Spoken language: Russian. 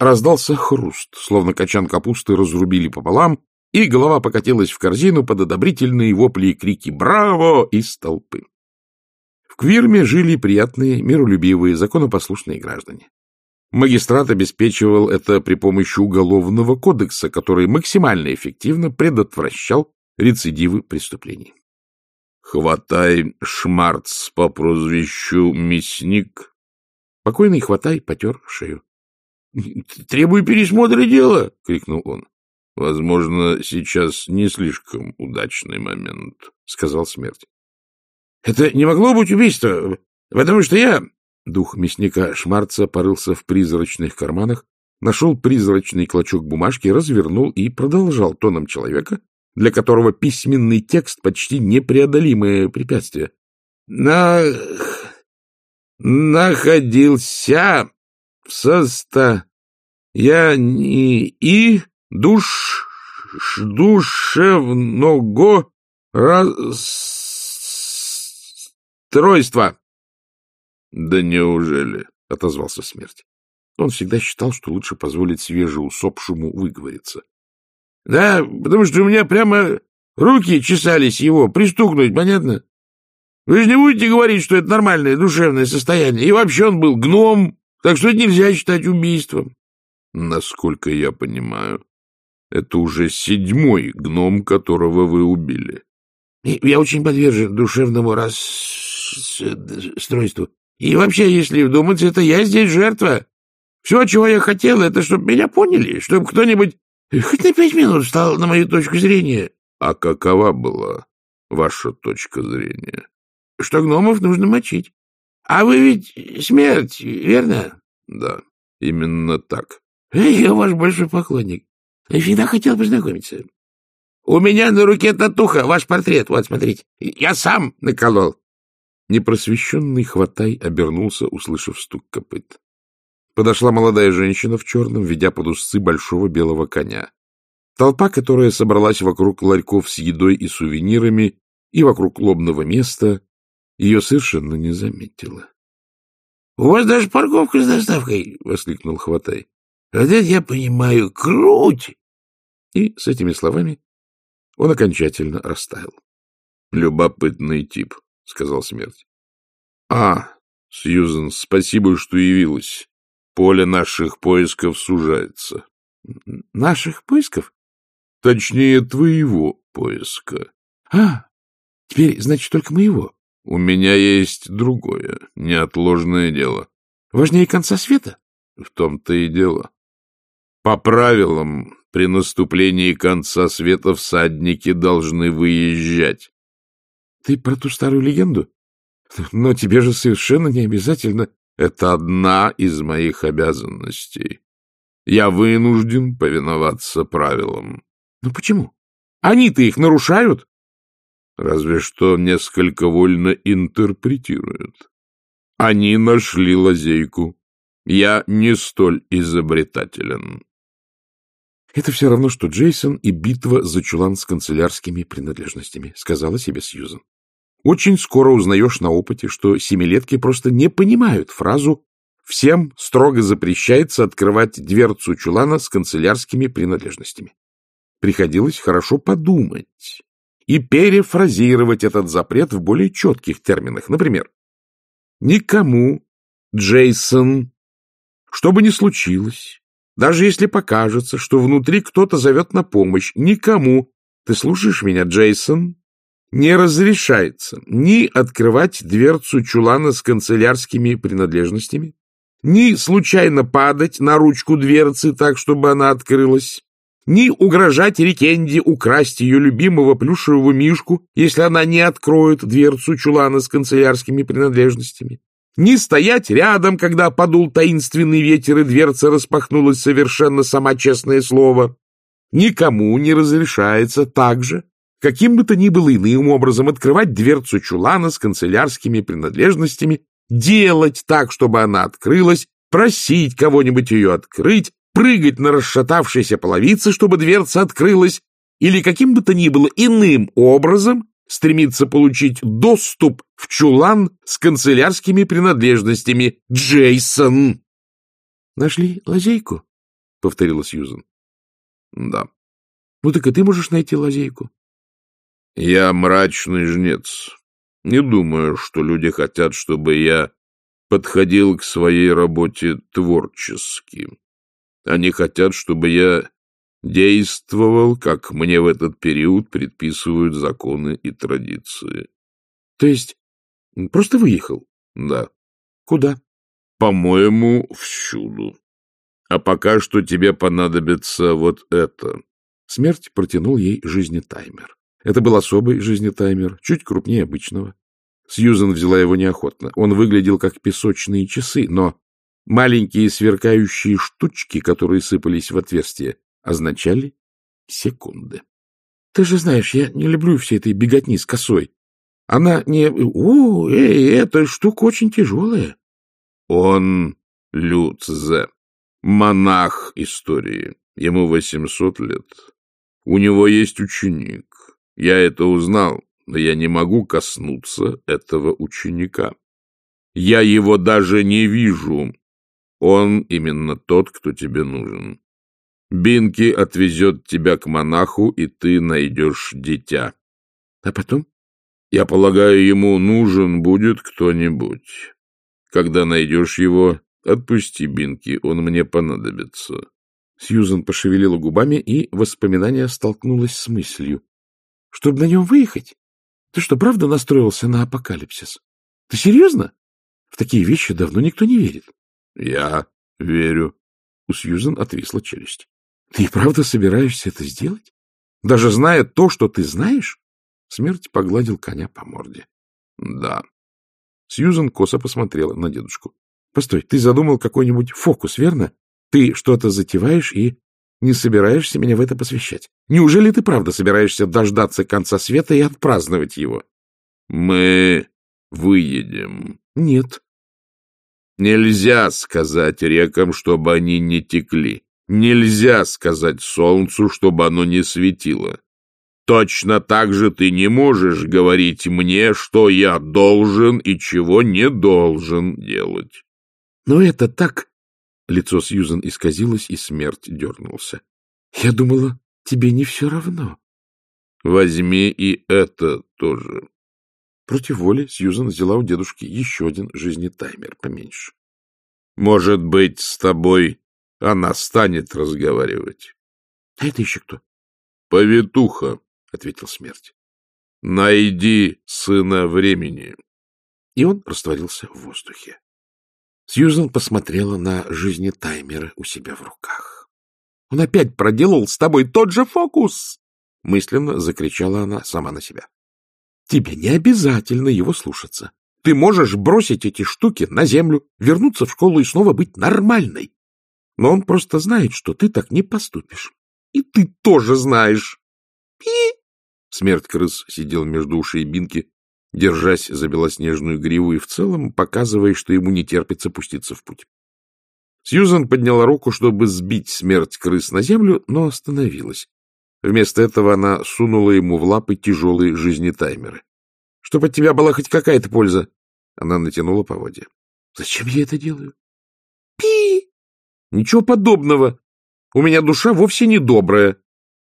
раздался хруст, словно качан капусты разрубили пополам, и голова покатилась в корзину под одобрительные вопли и крики «Браво!» из толпы. В Квирме жили приятные, миролюбивые, законопослушные граждане. Магистрат обеспечивал это при помощи уголовного кодекса, который максимально эффективно предотвращал рецидивы преступлений. «Хватай Шмарц по прозвищу Мясник». Покойный Хватай потер шею. — Требую пересмотра дела! — крикнул он. — Возможно, сейчас не слишком удачный момент, — сказал смерть. — Это не могло быть убийство, потому что я... Дух мясника Шмарца порылся в призрачных карманах, нашел призрачный клочок бумажки, развернул и продолжал тоном человека, для которого письменный текст почти непреодолимое препятствие. На... находился в состоянии и душ... душевного расстройства. — Да неужели? — отозвался смерть. Он всегда считал, что лучше позволить свежеусопшему выговориться. — Да, потому что у меня прямо руки чесались его пристукнуть, понятно? Вы же не будете говорить, что это нормальное душевное состояние. И вообще он был гном, так что это нельзя считать убийством. Насколько я понимаю, это уже седьмой гном, которого вы убили. Я очень подвержен душевному расстройству. И вообще, если вдуматься, это я здесь жертва. Все, чего я хотел, это чтобы меня поняли, чтобы кто-нибудь хоть на пять минут встал на мою точку зрения. А какова была ваша точка зрения? Что гномов нужно мочить. А вы ведь смерть, верно? Да, именно так. Я ваш большой поклонник. Я всегда хотел познакомиться. У меня на руке татуха, ваш портрет. Вот, смотрите. Я сам наколол. Непросвещенный хватай обернулся, услышав стук копыт. Подошла молодая женщина в черном, ведя под узцы большого белого коня. Толпа, которая собралась вокруг ларьков с едой и сувенирами и вокруг лобного места, ее совершенно не заметила. — У вас даже парковка с доставкой! — воскликнул Хватай. — Вот это я понимаю, круть! И с этими словами он окончательно растаял. — Любопытный тип, — сказал смерть. — А, Сьюзен, спасибо, что явилась. Поле наших поисков сужается. — Наших поисков? — Точнее, твоего поиска. — А, теперь, значит, только моего. — У меня есть другое, неотложное дело. — Важнее конца света? — В том-то и дело. По правилам, при наступлении конца света всадники должны выезжать. — Ты про ту старую легенду? Но тебе же совершенно не обязательно... Это одна из моих обязанностей. Я вынужден повиноваться правилам. — Ну почему? Они-то их нарушают? Разве что несколько вольно интерпретируют. Они нашли лазейку. Я не столь изобретателен. Это все равно, что Джейсон и битва за чулан с канцелярскими принадлежностями, сказала себе Сьюзан. Очень скоро узнаешь на опыте, что семилетки просто не понимают фразу «всем строго запрещается открывать дверцу чулана с канцелярскими принадлежностями». Приходилось хорошо подумать и перефразировать этот запрет в более четких терминах. Например, «Никому, Джейсон, что бы ни случилось, даже если покажется, что внутри кто-то зовет на помощь, никому, ты слушаешь меня, Джейсон, не разрешается ни открывать дверцу чулана с канцелярскими принадлежностями, ни случайно падать на ручку дверцы так, чтобы она открылась, ни угрожать Рикенде украсть ее любимого плюшевого мишку, если она не откроет дверцу чулана с канцелярскими принадлежностями, ни стоять рядом, когда подул таинственный ветер и дверца распахнулась совершенно сама честное слово. Никому не разрешается также каким бы то ни было иным образом открывать дверцу чулана с канцелярскими принадлежностями, делать так, чтобы она открылась, просить кого-нибудь ее открыть, прыгать на расшатавшейся половице, чтобы дверца открылась, или каким бы то ни было иным образом стремиться получить доступ в чулан с канцелярскими принадлежностями. Джейсон! Нашли лазейку? — повторила Сьюзен. — Да. — Ну так и ты можешь найти лазейку. — Я мрачный жнец. Не думаю, что люди хотят, чтобы я подходил к своей работе творчески. Они хотят, чтобы я действовал, как мне в этот период предписывают законы и традиции. — То есть просто выехал? — Да. — Куда? — По-моему, всюду. А пока что тебе понадобится вот это. Смерть протянул ей жизнетаймер. Это был особый жизнетаймер, чуть крупнее обычного. Сьюзен взяла его неохотно. Он выглядел как песочные часы, но маленькие сверкающие штучки, которые сыпались в отверстие, означали секунды. — Ты же знаешь, я не люблю всей этой беготни с косой. Она не... О, эй, эта штука очень тяжелая. Он Люцзе, монах истории. Ему восемьсот лет. У него есть ученик. Я это узнал, но я не могу коснуться этого ученика. Я его даже не вижу. Он именно тот, кто тебе нужен. Бинки отвезет тебя к монаху, и ты найдешь дитя. А потом? Я полагаю, ему нужен будет кто-нибудь. Когда найдешь его, отпусти Бинки, он мне понадобится. Сьюзан пошевелила губами, и воспоминание столкнулось с мыслью. — Чтобы на нем выехать? Ты что, правда настроился на апокалипсис? Ты серьезно? В такие вещи давно никто не верит. — Я верю. У Сьюзан отвисла челюсть. — Ты правда собираешься это сделать? Даже зная то, что ты знаешь? Смерть погладил коня по морде. — Да. Сьюзан косо посмотрела на дедушку. — Постой, ты задумал какой-нибудь фокус, верно? Ты что-то затеваешь и не собираешься меня в это посвящать. Неужели ты правда собираешься дождаться конца света и отпраздновать его? — Мы выедем. — Нет. — Нельзя сказать рекам, чтобы они не текли. Нельзя сказать солнцу, чтобы оно не светило. Точно так же ты не можешь говорить мне, что я должен и чего не должен делать. — Но это так Лицо Сьюзен исказилось, и смерть дернулся. — Я думала, тебе не все равно. — Возьми и это тоже. Против воли Сьюзен взяла у дедушки еще один жизнетаймер, поменьше. — Может быть, с тобой она станет разговаривать. — А это еще кто? — Повитуха, — ответил смерть. — Найди сына времени. И он растворился в воздухе. Сьюзен посмотрела на жизнетаймеры у себя в руках. — Он опять проделал с тобой тот же фокус! — мысленно закричала она сама на себя. — Тебе не обязательно его слушаться. Ты можешь бросить эти штуки на землю, вернуться в школу и снова быть нормальной. Но он просто знает, что ты так не поступишь. И ты тоже знаешь. Пи! Смерть крыс сидел между ушей Бинки держась за белоснежную гриву и в целом показывая, что ему не терпится пуститься в путь. Сьюзан подняла руку, чтобы сбить смерть крыс на землю, но остановилась. Вместо этого она сунула ему в лапы тяжелые жизнетаймеры. — Чтоб от тебя была хоть какая-то польза. Она натянула поводья. — Зачем я это делаю? — Пи! — Ничего подобного. У меня душа вовсе не добрая.